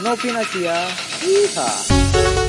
No Pinasia. É. Yeehaw.